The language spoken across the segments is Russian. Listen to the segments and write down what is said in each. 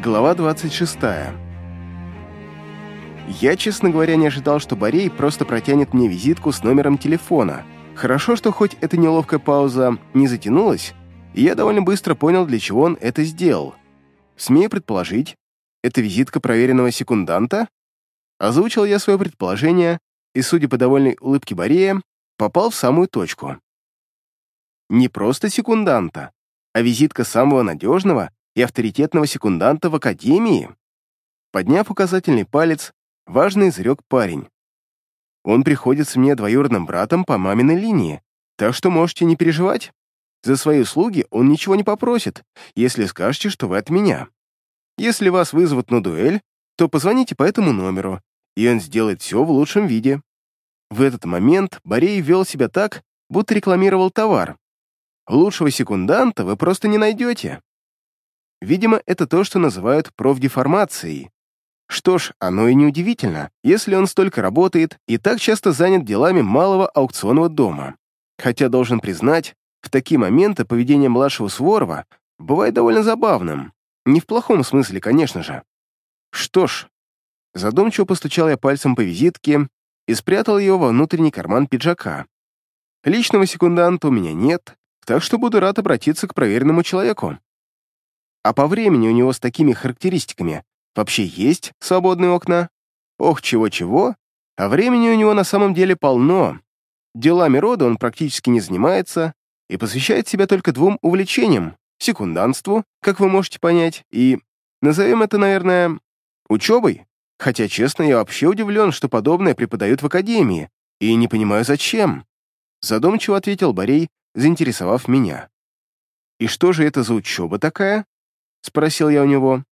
Глава 26. Я, честно говоря, не ожидал, что Борей просто протянет мне визитку с номером телефона. Хорошо, что хоть эта неловкая пауза не затянулась, и я довольно быстро понял, для чего он это сделал. Смею предположить, это визитка проверенного секунданта? Озвучил я свое предположение, и, судя по довольной улыбке Борея, попал в самую точку. Не просто секунданта, а визитка самого надежного и авторитетного секунданта в академии. Подняв указательный палец, важно изрек парень. Он приходится мне двоюродным братом по маминой линии, так что можете не переживать. За свои услуги он ничего не попросит, если скажете, что вы от меня. Если вас вызовут на дуэль, то позвоните по этому номеру, и он сделает все в лучшем виде. В этот момент Борей вел себя так, будто рекламировал товар. Лучшего секунданта вы просто не найдете. Видимо, это то, что называют профдеформацией. Что ж, оно и неудивительно, если он столько работает и так часто занят делами малого аукционного дома. Хотя, должен признать, в такие моменты поведение младшего Суворова бывает довольно забавным. Не в плохом смысле, конечно же. Что ж, задумчиво постучал я пальцем по визитке и спрятал ее во внутренний карман пиджака. Личного секунданта у меня нет, так что буду рад обратиться к проверенному человеку. А по времени у него с такими характеристиками вообще есть свободные окна? Ох, чего-чего, а времени у него на самом деле полно. Делами рода он практически не занимается и посвящает себя только двум увлечениям — секунданству, как вы можете понять, и, назовем это, наверное, учебой. Хотя, честно, я вообще удивлен, что подобное преподают в академии, и не понимаю, зачем. Задумчиво ответил Борей, заинтересовав меня. «И что же это за учеба такая?» — спросил я у него.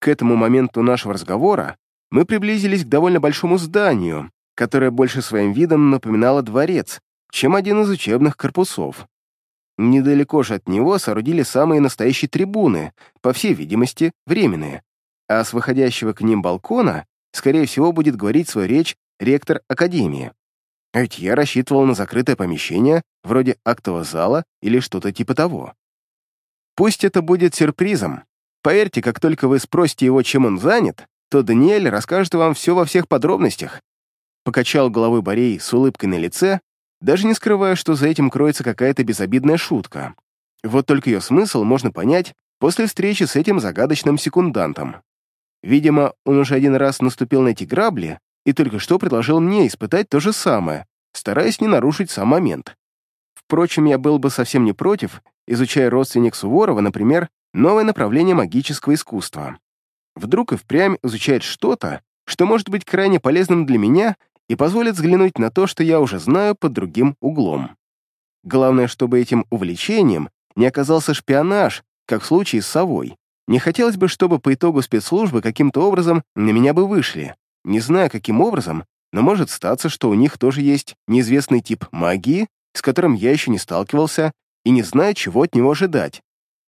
К этому моменту нашего разговора мы приблизились к довольно большому зданию, которое больше своим видом напоминало дворец, чем один из учебных корпусов. Недалеко же от него соорудили самые настоящие трибуны, по всей видимости, временные, а с выходящего к ним балкона, скорее всего, будет говорить свою речь ректор Академии. А ведь я рассчитывал на закрытое помещение, вроде актового зала или что-то типа того. Пусть это будет сюрпризом, Поверьте, как только вы спросите его, чем он занят, то Даниэль расскажет вам все во всех подробностях. Покачал головой Борей с улыбкой на лице, даже не скрывая, что за этим кроется какая-то безобидная шутка. Вот только ее смысл можно понять после встречи с этим загадочным секундантом. Видимо, он уже один раз наступил на эти грабли и только что предложил мне испытать то же самое, стараясь не нарушить сам момент. Впрочем, я был бы совсем не против, изучая родственник Суворова, например, новое направление магического искусства. Вдруг и впрямь изучает что-то, что может быть крайне полезным для меня и позволит взглянуть на то, что я уже знаю под другим углом. Главное, чтобы этим увлечением не оказался шпионаж, как в случае с совой. Не хотелось бы, чтобы по итогу спецслужбы каким-то образом на меня бы вышли. Не знаю, каким образом, но может статься, что у них тоже есть неизвестный тип магии, с которым я еще не сталкивался и не знаю, чего от него ожидать.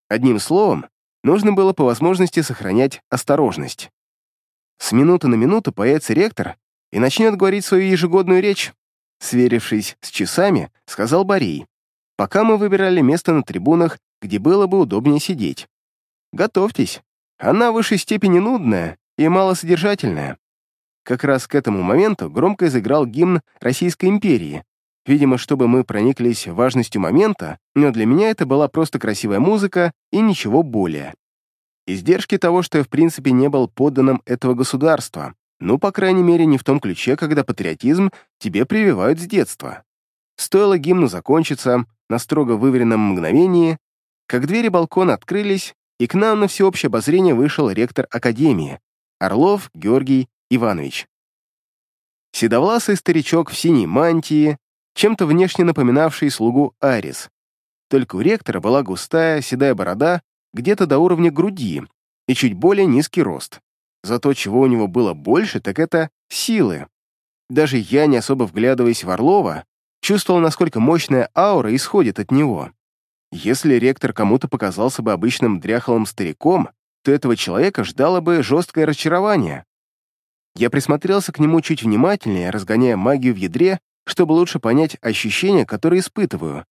Одним словом, нужно было по возможности сохранять осторожность. С минуты на минуту появится ректор и начнет говорить свою ежегодную речь. Сверившись с часами, сказал Борей, пока мы выбирали место на трибунах, где было бы удобнее сидеть. Готовьтесь, она в высшей степени нудная и малосодержательная. Как раз к этому моменту громко изыграл гимн Российской империи, Видимо, чтобы мы прониклись важностью момента, но для меня это была просто красивая музыка и ничего более. Издержки того, что я в принципе не был подданным этого государства, ну, по крайней мере, не в том ключе, когда патриотизм тебе прививают с детства. Стоило гимну закончиться на строго выверенном мгновении, как двери балкона открылись, и к нам на всеобщее обозрение вышел ректор Академии, Орлов Георгий Иванович. Седовласый старичок в синей мантии, чем-то внешне напоминавший слугу Арис. Только у ректора была густая, седая борода, где-то до уровня груди, и чуть более низкий рост. Зато чего у него было больше, так это силы. Даже я, не особо вглядываясь в Орлова, чувствовал, насколько мощная аура исходит от него. Если ректор кому-то показался бы обычным дряхлым стариком, то этого человека ждало бы жесткое разочарование. Я присмотрелся к нему чуть внимательнее, разгоняя магию в ядре чтобы лучше понять ощущения, которые испытываю.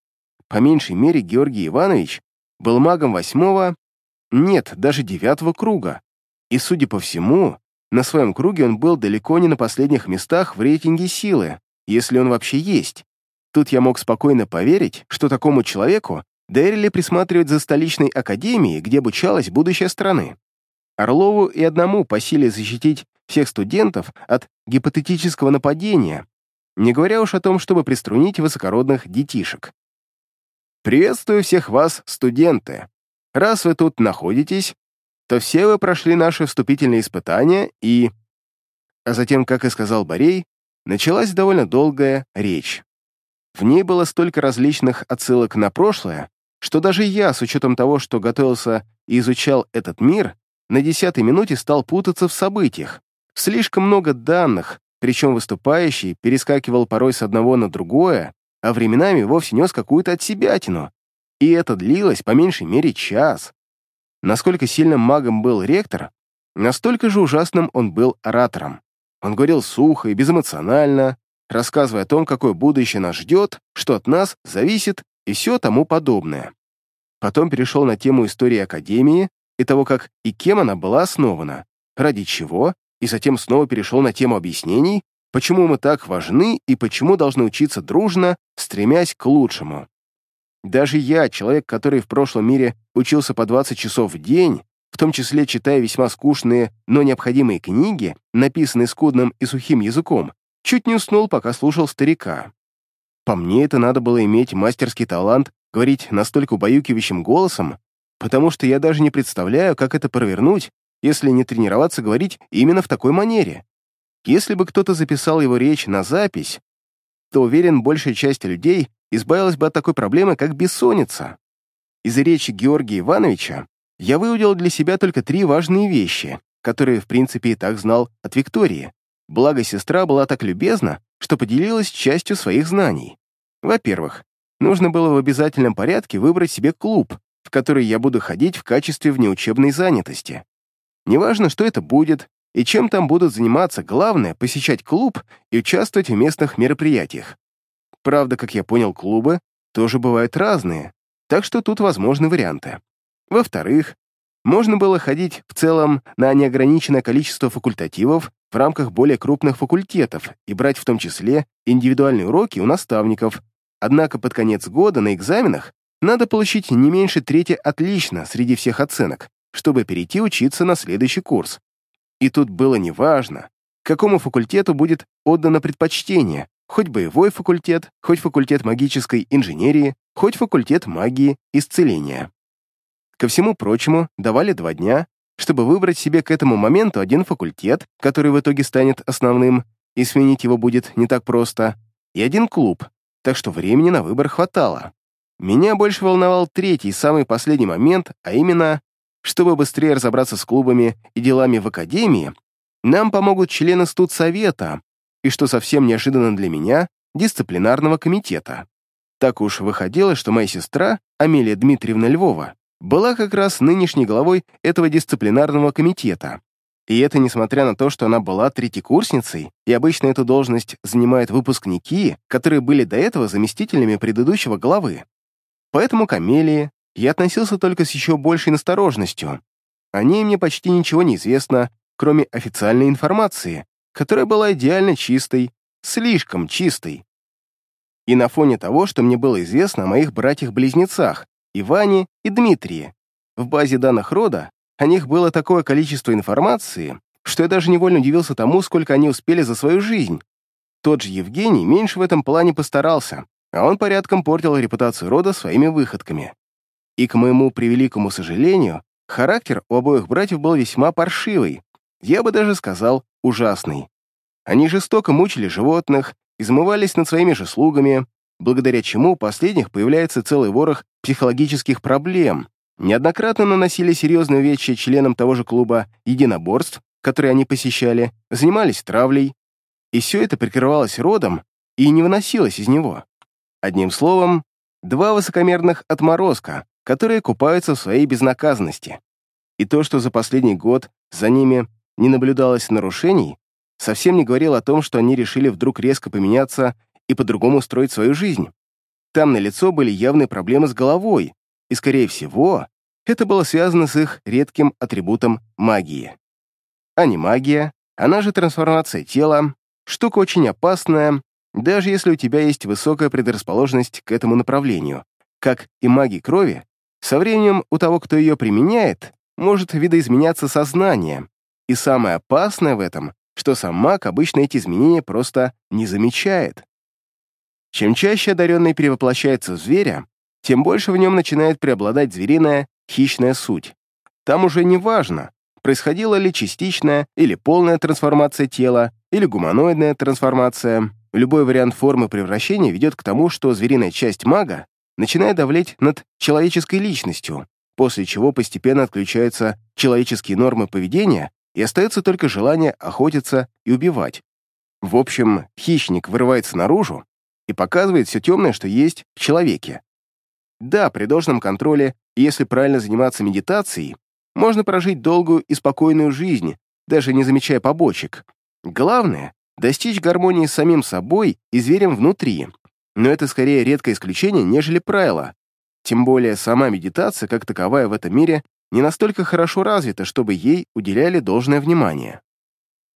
По меньшей мере, Георгий Иванович был магом восьмого, нет, даже девятого круга, И, судя по всему, на своем круге он был далеко не на последних местах в рейтинге силы, если он вообще есть. Тут я мог спокойно поверить, что такому человеку доверили присматривать за столичной академией, где обучалась будущая страны. Орлову и одному по силе защитить всех студентов от гипотетического нападения, не говоря уж о том, чтобы приструнить высокородных детишек. «Приветствую всех вас, студенты! Раз вы тут находитесь, то все вы прошли наши вступительные испытания и...» А затем, как и сказал Борей, началась довольно долгая речь. В ней было столько различных отсылок на прошлое, что даже я, с учетом того, что готовился и изучал этот мир, на десятой минуте стал путаться в событиях. Слишком много данных, причем выступающий перескакивал порой с одного на другое, а временами вовсе нес какую-то отсебятину. И это длилось по меньшей мере час. Насколько сильным магом был ректор, настолько же ужасным он был оратором. Он говорил сухо и безэмоционально, рассказывая о том, какое будущее нас ждет, что от нас зависит и все тому подобное. Потом перешел на тему истории Академии и того, как и кем она была основана, ради чего, и затем снова перешел на тему объяснений, почему мы так важны и почему должны учиться дружно, стремясь к лучшему. Даже я, человек, который в прошлом мире учился по 20 часов в день, в том числе читая весьма скучные, но необходимые книги, написанные скудным и сухим языком, чуть не уснул, пока слушал старика. По мне, это надо было иметь мастерский талант говорить настолько убаюкивающим голосом, потому что я даже не представляю, как это провернуть, если не тренироваться говорить именно в такой манере. Если бы кто-то записал его речь на запись, то, уверен, большая часть людей избавилась бы от такой проблемы, как бессонница. Из речи Георгия Ивановича я выудил для себя только три важные вещи, которые, в принципе, и так знал от Виктории. Благо, сестра была так любезна, что поделилась частью своих знаний. Во-первых, нужно было в обязательном порядке выбрать себе клуб, в который я буду ходить в качестве внеучебной занятости. Неважно, что это будет и чем там будут заниматься, главное — посещать клуб и участвовать в местных мероприятиях. Правда, как я понял, клубы тоже бывают разные, так что тут возможны варианты. Во-вторых, можно было ходить в целом на неограниченное количество факультативов в рамках более крупных факультетов и брать в том числе индивидуальные уроки у наставников, однако под конец года на экзаменах надо получить не меньше трети отлично среди всех оценок, чтобы перейти учиться на следующий курс. И тут было неважно, какому факультету будет отдано предпочтение, хоть боевой факультет, хоть факультет магической инженерии, хоть факультет магии исцеления. Ко всему прочему, давали два дня, чтобы выбрать себе к этому моменту один факультет, который в итоге станет основным, и сменить его будет не так просто, и один клуб, так что времени на выбор хватало. Меня больше волновал третий, самый последний момент, а именно, чтобы быстрее разобраться с клубами и делами в академии, нам помогут члены студсовета и, что совсем неожиданно для меня, дисциплинарного комитета. Так уж выходило, что моя сестра, Амелия Дмитриевна Львова, была как раз нынешней главой этого дисциплинарного комитета. И это несмотря на то, что она была третьекурсницей, и обычно эту должность занимают выпускники, которые были до этого заместителями предыдущего главы. Поэтому к Амелии я относился только с еще большей насторожностью. О ней мне почти ничего не известно, кроме официальной информации, которая была идеально чистой, слишком чистой. И на фоне того, что мне было известно о моих братьях-близнецах, Иване и Дмитрии. В базе данных рода о них было такое количество информации, что я даже невольно удивился тому, сколько они успели за свою жизнь. Тот же Евгений меньше в этом плане постарался, а он порядком портил репутацию рода своими выходками. И, к моему превеликому сожалению, характер у обоих братьев был весьма паршивый, я бы даже сказал, ужасный. Они жестоко мучили животных, измывались над своими же слугами, благодаря чему у последних появляется целый ворох психологических проблем, неоднократно наносили серьезные увечья членам того же клуба единоборств, которые они посещали, занимались травлей, и все это прикрывалось родом и не выносилось из него. Одним словом, два высокомерных отморозка, которые купаются в своей безнаказанности. И то, что за последний год за ними не наблюдалось нарушений, совсем не говорил о том, что они решили вдруг резко поменяться и по-другому строить свою жизнь. Там на лицо были явные проблемы с головой, и, скорее всего, это было связано с их редким атрибутом магии. а не магия, она же трансформация тела, штука очень опасная, даже если у тебя есть высокая предрасположенность к этому направлению. Как и магии крови, со временем у того, кто ее применяет, может видоизменяться сознание. И самое опасное в этом, что сам маг обычно эти изменения просто не замечает. Чем чаще одаренный перевоплощается в зверя, тем больше в нем начинает преобладать звериная, хищная суть. Там уже не важно, происходила ли частичная или полная трансформация тела, или гуманоидная трансформация. Любой вариант формы превращения ведет к тому, что звериная часть мага начинает давлеть над человеческой личностью, после чего постепенно отключаются человеческие нормы поведения и остается только желание охотиться и убивать. В общем, хищник вырывается наружу и показывает все темное, что есть в человеке. Да, при должном контроле, если правильно заниматься медитацией, можно прожить долгую и спокойную жизнь, даже не замечая побочек. Главное — достичь гармонии с самим собой и зверем внутри. Но это скорее редкое исключение, нежели правило. Тем более сама медитация, как таковая в этом мире, не настолько хорошо развита, чтобы ей уделяли должное внимание.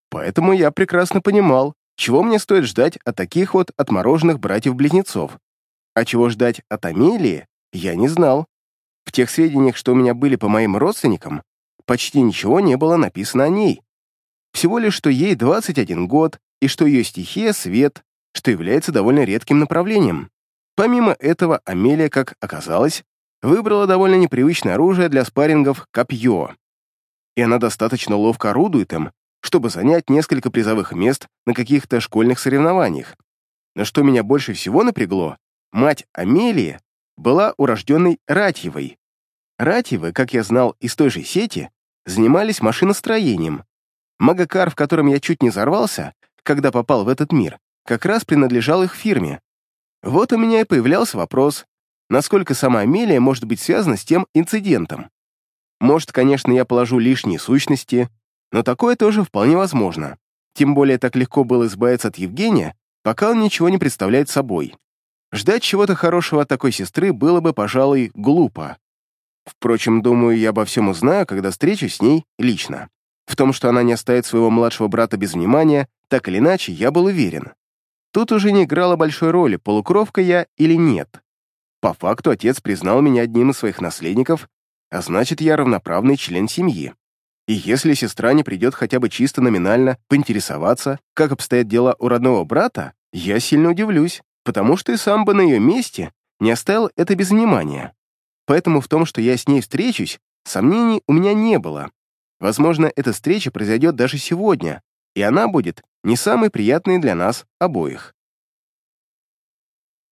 Поэтому я прекрасно понимал, чего мне стоит ждать от таких вот отмороженных братьев-близнецов. А чего ждать от Амелии, я не знал. В тех сведениях, что у меня были по моим родственникам, почти ничего не было написано о ней. Всего лишь, что ей 21 год, и что ее стихия — свет, что является довольно редким направлением. Помимо этого, Амелия, как оказалось, выбрала довольно непривычное оружие для спаррингов — копье. И она достаточно ловко орудует им, чтобы занять несколько призовых мест на каких-то школьных соревнованиях. Но что меня больше всего напрягло, мать Амелии была урожденной Ратьевой. Ратьевы, как я знал из той же сети, занимались машиностроением. Магакар, в котором я чуть не взорвался, когда попал в этот мир, как раз принадлежал их фирме. Вот у меня и появлялся вопрос, насколько сама Амелия может быть связана с тем инцидентом. Может, конечно, я положу лишние сущности, но такое тоже вполне возможно. Тем более так легко было избавиться от Евгения, пока он ничего не представляет собой. Ждать чего-то хорошего от такой сестры было бы, пожалуй, глупо. Впрочем, думаю, я обо всем узнаю, когда встречусь с ней лично. В том, что она не оставит своего младшего брата без внимания, так или иначе, я был уверен. Тут уже не играла большой роли, полукровка я или нет. По факту отец признал меня одним из своих наследников, а значит, я равноправный член семьи. И если сестра не придет хотя бы чисто номинально поинтересоваться, как обстоят дела у родного брата, я сильно удивлюсь потому что и сам бы на ее месте не оставил это без внимания. Поэтому в том, что я с ней встречусь, сомнений у меня не было. Возможно, эта встреча произойдет даже сегодня, и она будет не самой приятной для нас обоих.